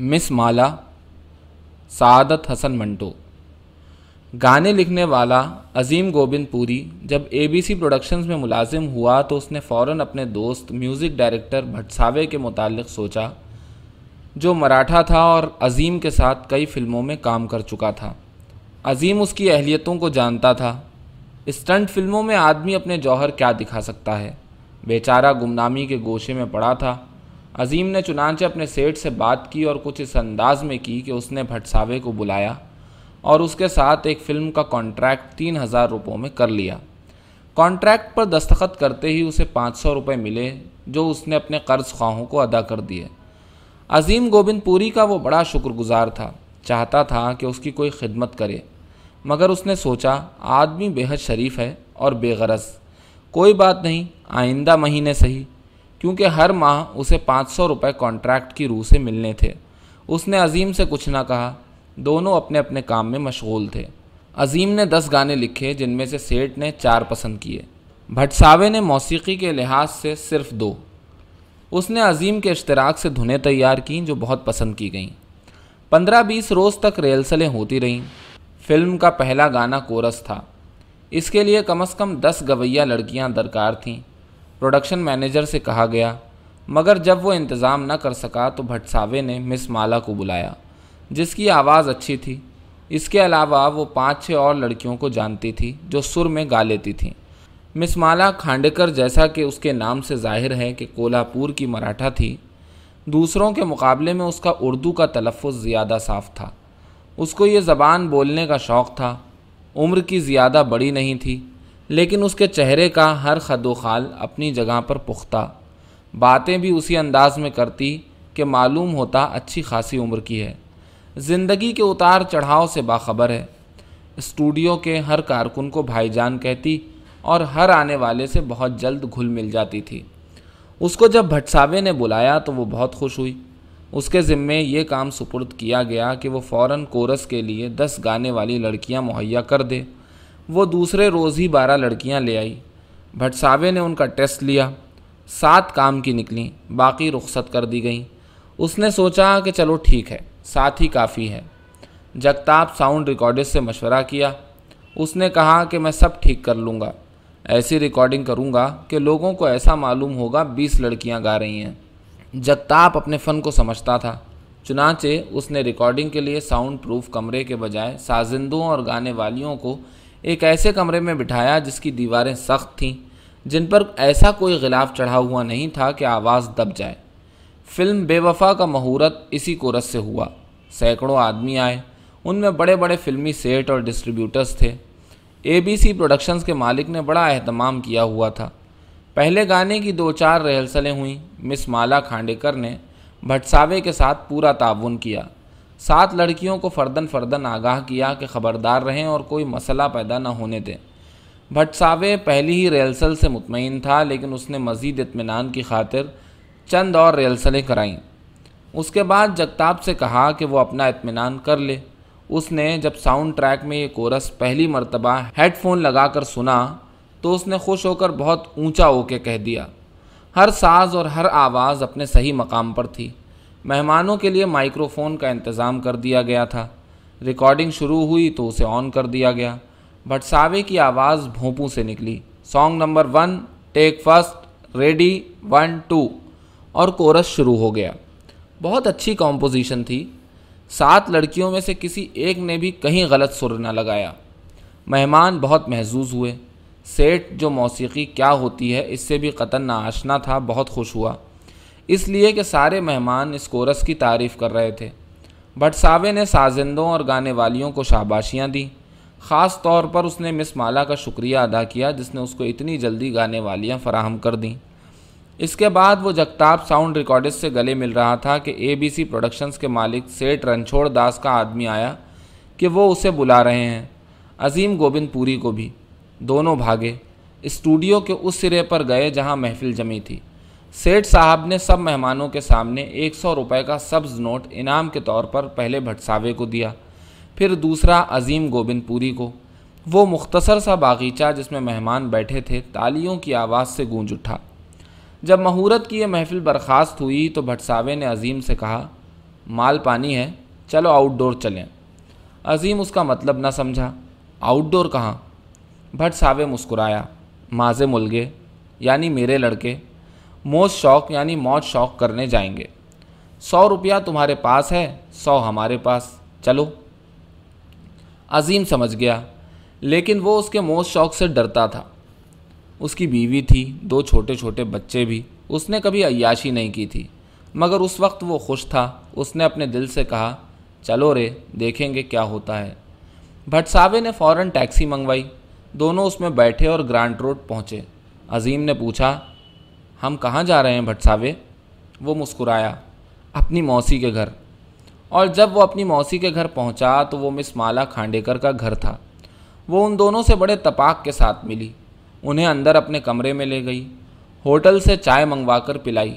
مس مالا، سعادت حسن منٹو۔ گانے لکھنے والا عظیم گوبند پوری جب اے بی سی پروڈکشنز میں ملازم ہوا تو اس نے فوراً اپنے دوست میوزک ڈائریکٹر بھٹساوے کے متعلق سوچا، جو مراٹھا تھا اور عظیم کے ساتھ کئی فلموں میں کام کر چکا تھا۔ عظیم اس کی اہلیتوں کو جانتا تھا۔ اسٹنٹ فلموں میں آدمی اپنے جوہر کیا دکھا سکتا ہے؟ بیچارہ گمنامی کے گوشے میں پڑا تھا۔ عظیم نے چنانچہ اپنے سیٹ سے بات کی اور کچھ اس انداز میں کی کہ اس نے بھٹساوے کو بلایا اور اس کے ساتھ ایک فلم کا کانٹریکٹ تین ہزار روپوں میں کر لیا۔ کانٹریکٹ پر دستخط کرتے ہی اسے پانچ سو روپے ملے جو اس نے اپنے قرض خواہوں کو ادا کر دیے۔ عظیم گوبند پوری کا وہ بڑا شکر گزار تھا، چاہتا تھا کہ اس کی کوئی خدمت کرے، مگر اس نے سوچا، آدمی بے حد شریف ہے اور بے غرض۔ کوئی بات نہیں، آئندہ مہینے صحیح کیونکہ ہر ماہ اسے پانچ سو روپے کانٹریکٹ کی روح سے ملنے تھے۔ اس نے عظیم سے کچھ نہ کہا، دونوں اپنے اپنے کام میں مشغول تھے۔ عظیم نے دس گانے لکھے جن میں سے سیٹ نے چار پسند کیے۔ بھٹساوے نے موسیقی کے لحاظ سے صرف دو۔ اس نے عظیم کے اشتراک سے دھنیں تیار کیں جو بہت پسند کی گئیں۔ پندرہ بیس روز تک ریلسلیں ہوتی رہیں۔ فلم کا پہلا گانا کورس تھا۔ اس کے لیے کم از کم دس گویہ لڑکیاں درکار تھیں۔ پروڈکشن مینیجر سے کہا گیا، مگر جب وہ انتظام نہ کر سکا تو بھٹساوے نے مس مالا کو بلایا، جس کی آواز اچھی تھی۔ اس کے علاوہ وہ پانچ چھ اور لڑکیوں کو جانتی تھی جو سر میں گا لیتی تھیں۔ مس مالا کھانڈیکر جیسا کہ اس کے نام سے ظاہر ہے کہ کولہاپور کی مراٹھا تھی، دوسروں کے مقابلے میں اس کا اردو کا تلفظ زیادہ صاف تھا۔ اس کو یہ زبان بولنے کا شوق تھا۔ عمر کی زیادہ بڑی نہیں تھی۔ لیکن اس کے چہرے کا ہر خد و خال اپنی جگہ پر پختہ۔ باتیں بھی اسی انداز میں کرتی کہ معلوم ہوتا اچھی خاصی عمر کی ہے۔ زندگی کے اتار چڑھاؤ سے باخبر ہے۔ اسٹوڈیو کے ہر کارکن کو بھائی جان کہتی اور ہر آنے والے سے بہت جلد گھل مل جاتی تھی۔ اس کو جب بھٹساوے نے بلایا تو وہ بہت خوش ہوئی۔ اس کے ذمے یہ کام سپرد کیا گیا کہ وہ فوراً کورس کے لیے دس گانے والی لڑکیاں مہیا کر دے۔ وہ دوسرے روز ہی بارہ لڑکیاں لے آئی۔ بھٹساوے نے ان کا ٹیسٹ لیا۔ سات کام کی نکلیں باقی رخصت کر دی گئیں۔ اس نے سوچا کہ چلو ٹھیک ہے، ساتھ ہی کافی ہے۔ جگتاپ ساؤنڈ ریکارڈس سے مشورہ کیا۔ اس نے کہا کہ میں سب ٹھیک کر لوں گا۔ ایسی ریکارڈنگ کروں گا کہ لوگوں کو ایسا معلوم ہوگا بیس لڑکیاں گا رہی ہیں۔ جگتاپ اپنے فن کو سمجھتا تھا۔ چنانچہ اس نے ریکارڈنگ کے لیے ساؤنڈ پروف کمرے کے بجائے سازندوں اور گانے والیوں کو ایک ایسے کمرے میں بٹھایا جس کی دیواریں سخت تھیں، جن پر ایسا کوئی غلاف چڑھا ہوا نہیں تھا کہ آواز دب جائے۔ فلم بے وفا کا مہورت اسی کورس سے ہوا۔ سینکڑوں آدمی آئے۔ ان میں بڑے بڑے فلمی سیٹ اور ڈسٹریبیوٹرز تھے۔ اے بی سی پروڈکشنز کے مالک نے بڑا اہتمام کیا ہوا تھا۔ پہلے گانے کی دو چار ریہرسلیں ہوئیں۔ مس مالا کھانڈیکر نے بھٹساوے کے ساتھ پورا تعاون کیا۔ سات لڑکیوں کو فردن فردن آگاہ کیا کہ خبردار رہیں اور کوئی مسئلہ پیدا نہ ہونے دیں بھٹساوے پہلی ہی ریہرسل سے مطمئن تھا، لیکن اس نے مزید اطمینان کی خاطر چند اور ریلسلیں کرائیں۔ اس کے بعد جگتاب سے کہا کہ وہ اپنا اطمینان کر لے۔ اس نے جب ساؤنڈ ٹریک میں یہ کورس پہلی مرتبہ ہیڈ فون لگا کر سنا، تو اس نے خوش ہو کر بہت اونچا ہو کے کہہ دیا۔ ہر ساز اور ہر آواز اپنے صحیح مقام پر تھی۔ مہمانوں کے لیے مائکرو فون کا انتظام کر دیا گیا تھا۔ ریکارڈنگ شروع ہوئی تو اسے آن کر دیا گیا۔ بٹ ساوے کی آواز بھونپوں سے نکلی۔ Song number one, take first ready, one, two, اور کورس شروع ہو گیا۔ بہت اچھی کمپوزیشن تھی۔ سات لڑکیوں میں سے کسی ایک نے بھی کہیں غلط سر نہ لگایا۔ مہمان بہت محظوظ ہوئے۔ سیٹ جو موسیقی کیا ہوتی ہے، اس سے بھی قطن نہ آشنا تھا، بہت خوش ہوا۔ اس لیے کہ سارے مہمان اس کورس کی تعریف کر رہے تھے۔ بٹ ساوے نے سازندوں اور گانے والیوں کو شاباشیاں دیں۔ خاص طور پر اس نے مس مالا کا شکریہ ادا کیا جس نے اس کو اتنی جلدی گانے والیاں فراہم کر دیں۔ اس کے بعد وہ جگتاپ ساؤنڈ ریکارڈس سے گلے مل رہا تھا کہ اے بی سی پروڈکشنز کے مالک سیٹ رنچھوڑ داس کا آدمی آیا کہ وہ اسے بلا رہے ہیں۔ عظیم گوبند پوری کو بھی۔ دونوں بھاگے۔ اسٹوڈیو کے اس سرے پر گئے جہاں محفل جمی تھی۔ سیٹ صاحب نے سب مہمانوں کے سامنے ایک سو روپے کا سبز نوٹ انعام کے طور پر پہلے بھٹساوے کو دیا، پھر دوسرا عظیم گوبند پوری کو۔ وہ مختصر سا باغیچہ جس میں مہمان بیٹھے تھے، تالیوں کی آواز سے گونج اٹھا۔ جب مہورت کی یہ محفل برخاست ہوئی تو بھٹساوے نے عظیم سے کہا، مال پانی ہے، چلو آؤٹ ڈور چلیں۔ عظیم اس کا مطلب نہ سمجھا۔ آؤٹ ڈور کہاں؟ بھٹ ساوے مسکرایا، ماضے ملگے یعنی میرے لڑکے۔ موج شوق یعنی موج شوق کرنے جائیں گے۔ سو روپیہ تمہارے پاس ہے، سو ہمارے پاس۔ چلو۔ عظیم سمجھ گیا، لیکن وہ اس کے موج شوق سے ڈرتا تھا۔ اس کی بیوی تھی، دو چھوٹے چھوٹے بچے بھی۔ اس نے کبھی عیاشی نہیں کی تھی، مگر اس وقت وہ خوش تھا۔ اس نے اپنے دل سے کہا، چلو رے، دیکھیں گے کیا ہوتا ہے۔ بھٹ صاحبے نے فوراً ٹیکسی منگوائی۔ دونوں اس میں بیٹھے اور گرانٹ روڈ پہنچے۔ عظیم نے پوچھا ہم کہاں جا رہے ہیں بھٹ صاحبے؟ وہ مسکرایا، اپنی موسی کے گھر۔ اور جب وہ اپنی موسی کے گھر پہنچا تو وہ مس مالا کھانڈیکر کا گھر تھا۔ وہ ان دونوں سے بڑے تپاک کے ساتھ ملی۔ انہیں اندر اپنے کمرے میں لے گئی، ہوٹل سے چائے منگوا کر پلائی۔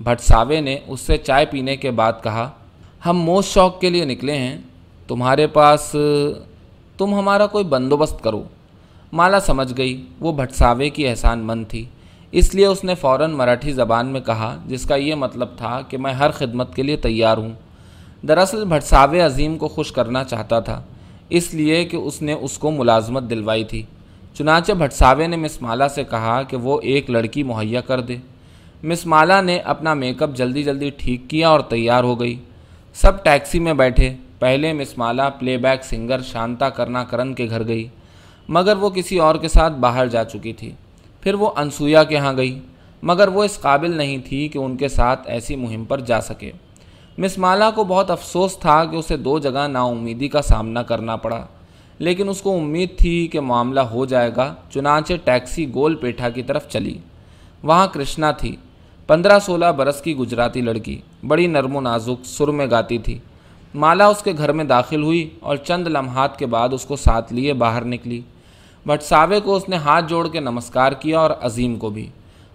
بھٹ ساوے نے اس سے چائے پینے کے بعد کہا، ہم موس شوق کے لیے نکلے ہیں۔ تمہارے پاس، تم ہمارا کوئی بندوبست کرو۔ مالا سمجھ گئی، وہ بھٹ ساوے کی احسان مند تھی۔ اس لیے اس نے فوراً مراٹھی زبان میں کہا، جس کا یہ مطلب تھا کہ میں ہر خدمت کے لیے تیار ہوں۔ دراصل بھٹ ساوے عظیم کو خوش کرنا چاہتا تھا، اس لیے کہ اس نے اس کو ملازمت دلوائی تھی۔ چنانچہ بھٹساوے نے مس مالا سے کہا کہ وہ ایک لڑکی مہیا کر دے۔ مس مالا نے اپنا میک اپ جلدی جلدی ٹھیک کیا اور تیار ہو گئی۔ سب ٹیکسی میں بیٹھے۔ پہلے مس مالا پلے بیک سنگر شانتا کرنا کرن کے گھر گئی، مگر وہ کسی اور کے ساتھ باہر جا چکی تھی۔ پھر وہ انسویا کے ہاں گئی، مگر وہ اس قابل نہیں تھی کہ ان کے ساتھ ایسی مہم پر جا سکے۔ مس مالا کو بہت افسوس تھا کہ اسے دو جگہ نا امیدی کا سامنا کرنا پڑا، لیکن اس کو امید تھی کہ معاملہ ہو جائے گا، چنانچہ ٹیکسی گول پیٹھا کی طرف چلی۔ وہاں کرشنا تھی، پندرہ سولہ برس کی گجراتی لڑکی، بڑی نرم و نازک، سر میں گاتی تھی۔ مالا اس کے گھر میں داخل ہوئی اور چند لمحات کے بعد اس کو ساتھ لیے باہر نکلی۔ بٹ ساوے کو اس نے ہاتھ جوڑ کے نمسکار کیا اور عظیم کو بھی۔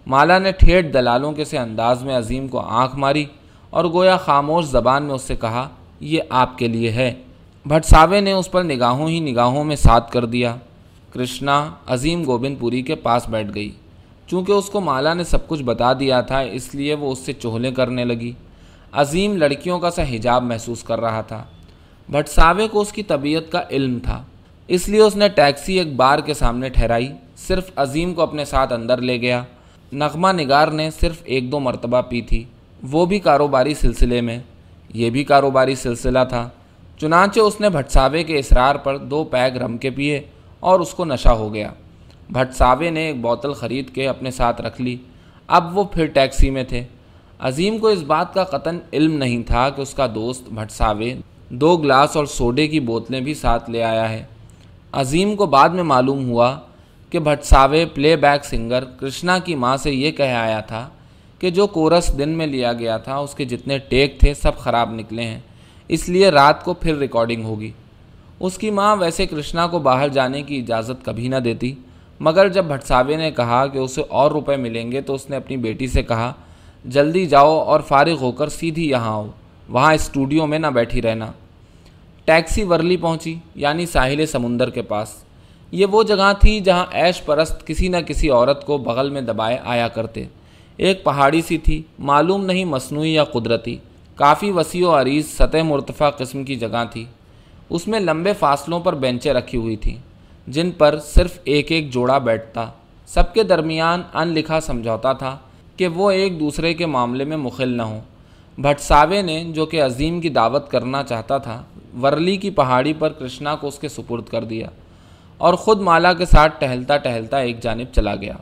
مالا نے ٹھیٹ دلالوں کے سے انداز میں عظیم کو آنکھ ماری اور گویا خاموش زبان میں اس سے کہا، یہ آپ کے لیے ہے۔ بھٹ ساوے نے اس پر نگاہوں ہی نگاہوں میں ساتھ کر دیا۔ کرشنا عظیم گوبند پوری کے پاس بیٹھ گئی۔ چونکہ اس کو مالا نے سب کچھ بتا دیا تھا، اس لیے وہ اس سے چوہلے کرنے لگی۔ عظیم لڑکیوں کا سا حجاب محسوس کر رہا تھا۔ بھٹ ساوے کو اس کی طبیعت کا علم تھا۔ اس لیے اس نے ٹیکسی ایک بار کے سامنے ٹھہرائی، صرف عظیم کو اپنے ساتھ اندر لے گیا۔ نغمہ نگار نے صرف ایک دو مرتبہ پی تھی۔ وہ بھی کاروباری سلسلے میں۔ یہ بھی کاروباری سلسلہ تھا۔ چنانچہ اس نے بھٹساوے کے اصرار پر دو پیگ رم کے پیے اور اس کو نشہ ہو گیا۔ بھٹساوے نے ایک بوتل خرید کے اپنے ساتھ رکھ لی۔ اب وہ پھر ٹیکسی میں تھے۔ عظیم کو اس بات کا قطن علم نہیں تھا کہ اس کا دوست بھٹساوے دو گلاس اور سوڈے کی بوتلیں بھی ساتھ لے آیا ہے۔ عظیم کو بعد میں معلوم ہوا کہ Bhatsawe playback singer Krishna کی ماں سے یہ کہہ آیا تھا کہ جو کورس دن میں لیا گیا تھا، اس کے جتنے ٹیک تھے، سب خراب نکلے ہیں۔ اس لیے رات کو پھر ریکارڈنگ ہوگی۔ اس کی ماں ویسے کرشنا کو باہر جانے کی اجازت کبھی نہ دیتی، مگر جب بھٹساوے نے کہا کہ اسے اور روپے ملیں گے تو اس نے اپنی بیٹی سے کہا، جلدی جاؤ اور فارغ ہو کر سیدھی یہاں آؤ، وہاں اسٹوڈیو میں نہ بیٹھی رہنا۔ ٹیکسی ورلی پہنچی یعنی ساحل سمندر کے پاس۔ یہ وہ جگہ تھی جہاں ایش پرست کسی نہ کسی عورت کو بغل میں دبائے آیا کرتے۔ ایک پہاڑی سی تھی، معلوم نہیں مصنوعی یا قدرتی، کافی وسیع و عریض، سطح مرتفع قسم کی جگہ تھی۔ اس میں لمبے فاصلوں پر بینچیں رکھی ہوئی تھیں، جن پر صرف ایک ایک جوڑا بیٹھتا۔ سب کے درمیان ان لکھا سمجھوتا تھا کہ وہ ایک دوسرے کے معاملے میں مخل نہ ہوں۔ بھٹساوے نے جو کہ عظیم کی دعوت کرنا چاہتا تھا، ورلی کی پہاڑی پر کرشنا کو اس کے سپرد کر دیا اور خود مالا کے ساتھ ٹہلتا ٹہلتا ایک جانب چلا گیا۔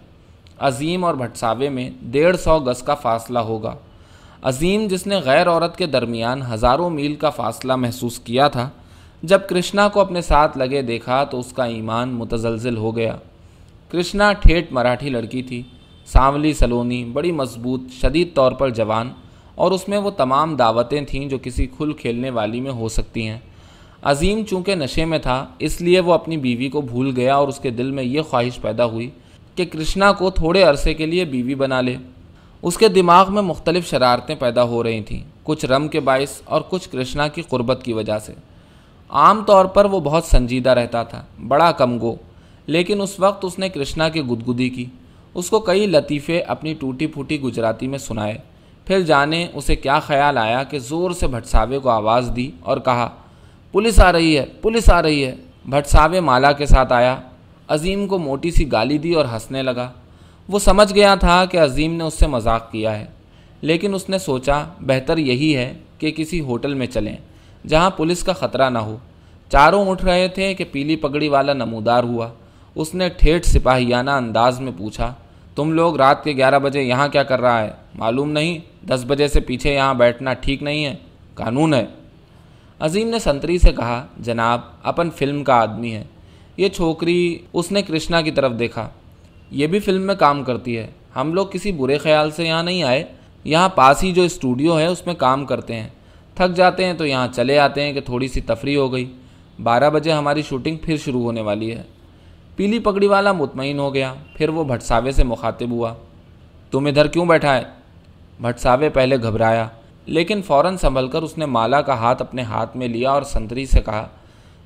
عظیم اور بھٹساوے میں ڈیڑھ سو گز کا فاصلہ ہوگا۔ عظیم جس نے غیر عورت کے درمیان ہزاروں میل کا فاصلہ محسوس کیا تھا، جب کرشنا کو اپنے ساتھ لگے دیکھا تو اس کا ایمان متزلزل ہو گیا۔ کرشنا ٹھیٹ مراٹھی لڑکی تھی، سانولی سلونی، بڑی مضبوط، شدید طور پر جوان اور اس میں وہ تمام دعوتیں تھیں جو کسی کھل کھیلنے والی میں ہو سکتی ہیں۔ عظیم چونکہ نشے میں تھا، اس لیے وہ اپنی بیوی کو بھول گیا اور اس کے دل میں یہ خواہش پیدا ہوئی کہ کرشنا کو تھوڑے عرصے کے لیے بیوی بنا لے۔ اس کے دماغ میں مختلف شرارتیں پیدا ہو رہی تھیں، کچھ رم کے باعث اور کچھ کرشنا کی قربت کی وجہ سے۔ عام طور پر وہ بہت سنجیدہ رہتا تھا، بڑا کم گو لیکن اس وقت اس نے کرشنا کی گدگدی کی، اس کو کئی لطیفے اپنی ٹوٹی پھوٹی گجراتی میں سنائے۔ پھر جانے اسے کیا خیال آیا کہ زور سے بھٹساوے کو آواز دی اور کہا، پولیس آ رہی ہے، پولیس آ رہی ہے۔ بھٹساوے مالا کے ساتھ آیا۔ عظیم کو موٹی سی گالی دی اور ہنسنے لگا۔ وہ سمجھ گیا تھا کہ عظیم نے اس سے مذاق کیا ہے، لیکن اس نے سوچا، بہتر یہی ہے کہ کسی ہوٹل میں چلیں، جہاں پولیس کا خطرہ نہ ہو۔ چاروں اٹھ رہے تھے کہ پیلی پگڑی والا نمودار ہوا۔ اس نے ٹھیٹھ سپاہیانہ انداز میں پوچھا، تم لوگ رات کے گیارہ بجے یہاں کیا کر رہا ہے؟ معلوم نہیں؟ دس بجے سے پیچھے یہاں بیٹھنا ٹھیک نہیں ہے، قانون ہے۔ عظیم نے سنتری سے کہا، جناب، اپن فلم کا آدمی ہے یہ چھوکری اس نے کرشنا کی طرف دیکھا۔ یہ بھی فلم میں کام کرتی ہے۔ ہم لوگ کسی برے خیال سے یہاں نہیں آئے۔ یہاں پاس ہی جو اسٹوڈیو ہے، اس میں کام کرتے ہیں۔ تھک جاتے ہیں تو یہاں چلے آتے ہیں کہ تھوڑی سی تفریح ہو گئی۔ بارہ بجے ہماری شوٹنگ پھر شروع ہونے والی ہے۔ پیلی پگڑی والا مطمئن ہو گیا، پھر وہ بھٹساوے سے مخاطب ہوا۔ تم ادھر کیوں بیٹھا ہے؟ بھٹساوے پہلے گھبرایا، لیکن فوراً سنبھل کر اس نے مالا کا ہاتھ اپنے ہاتھ میں لیا اور سنتری سے کہا،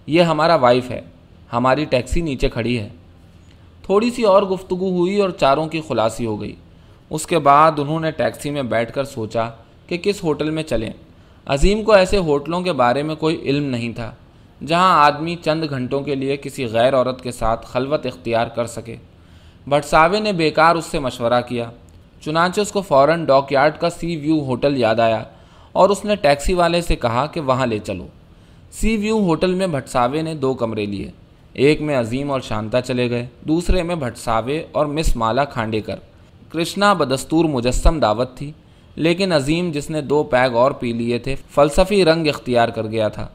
یہ ہمارا وائف ہے، ہماری ٹیکسی نیچے کھڑی ہے۔ تھوڑی سی اور گفتگو ہوئی اور چاروں کی خلاصی ہو گئی۔ اس کے بعد انہوں نے ٹیکسی میں بیٹھ کر سوچا کہ کس ہوٹل میں چلیں۔ عظیم کو ایسے ہوٹلوں کے بارے میں کوئی علم نہیں تھا، جہاں آدمی چند گھنٹوں کے لیے کسی غیر عورت کے ساتھ خلوت اختیار کر سکے۔ بھٹساوے نے بیکار اس سے مشورہ کیا۔ چنانچہ اس کو فوراً ڈاک یارڈ کا سی ویو ہوٹل یاد آیا اور اس نے ٹیکسی والے سے کہا کہ وہاں لے چلو۔ سی ویو ہوٹل میں بھٹساوے نے دو کمرے لیے، ایک میں عظیم اور شانتا چلے گئے، دوسرے میں بھٹساوے اور مس مالا کھانڈے کر کرشنا بدستور مجسم دعوت تھی، لیکن عظیم جس نے دو پیگ اور پی لیے تھے، فلسفی رنگ اختیار کر گیا تھا۔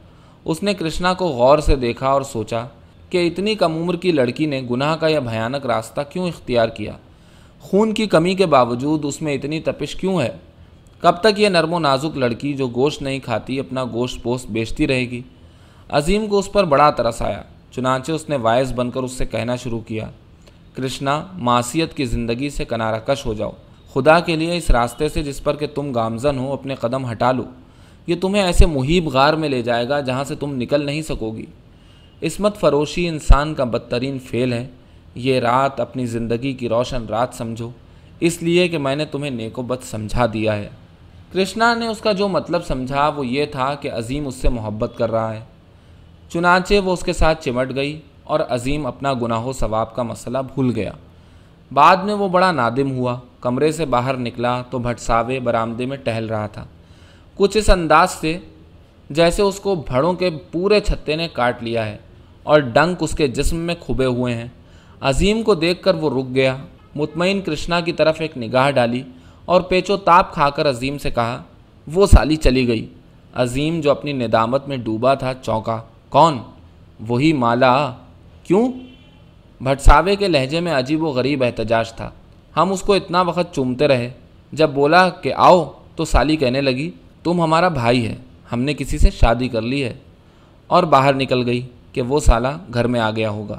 اس نے کرشنا کو غور سے دیکھا اور سوچا کہ اتنی کم عمر کی لڑکی نے گناہ کا یہ بھیانک راستہ کیوں اختیار کیا؟ خون کی کمی کے باوجود اس میں اتنی تپش کیوں ہے؟ کب تک یہ نرم و نازک لڑکی جو گوشت نہیں کھاتی، اپنا گوشت پوست بیچتی رہے گی؟ عظیم کو اس پر بڑا ترس آیا، چنانچہ اس نے وائس بن کر اس سے کہنا شروع کیا، کرشنا معاشیت کی زندگی سے کنارہ کش ہو جاؤ۔ خدا کے لیے اس راستے سے جس پر کہ تم گامزن ہو، اپنے قدم ہٹا لو۔ یہ تمہیں ایسے محیب غار میں لے جائے گا جہاں سے تم نکل نہیں سکو گی۔ عصمت فروشی انسان کا بدترین فعل ہے۔ یہ رات اپنی زندگی کی روشن رات سمجھو۔ اس لیے کہ میں نے تمہیں نیک و بد سمجھا دیا ہے۔ کرشنا نے اس کا جو مطلب سمجھا وہ یہ تھا کہ عظیم اس سے محبت کر رہا ہے۔ چنانچہ وہ اس کے ساتھ چمٹ گئی اور عظیم اپنا گناہ و ثواب کا مسئلہ بھول گیا۔ بعد میں وہ بڑا نادم ہوا۔ کمرے سے باہر نکلا تو بھٹساوے برآمدے میں ٹہل رہا تھا۔ کچھ اس انداز سے جیسے اس کو بھڑوں کے پورے چھتے نے کاٹ لیا ہے اور ڈنک اس کے جسم میں کھبے ہوئے ہیں۔ عظیم کو دیکھ کر وہ رک گیا۔ مطمئن کرشنا کی طرف ایک نگاہ ڈالی اور پیچو تاپ کھا کر عظیم سے کہا، وہ سالی چلی گئی۔ عظیم جو اپنی ندامت میں ڈوبا تھا، چونکا۔ کون؟ وہی مالا۔ کیوں؟ بھٹساوے کے لہجے میں عجیب و غریب احتجاج تھا۔ ہم اس کو اتنا وقت چومتے رہے۔ جب بولا کہ آؤ، تو سالی کہنے لگی، تم ہمارا بھائی ہے۔ ہم نے کسی سے شادی کر لی ہے۔ اور باہر نکل گئی کہ وہ سالہ گھر میں آ گیا ہوگا۔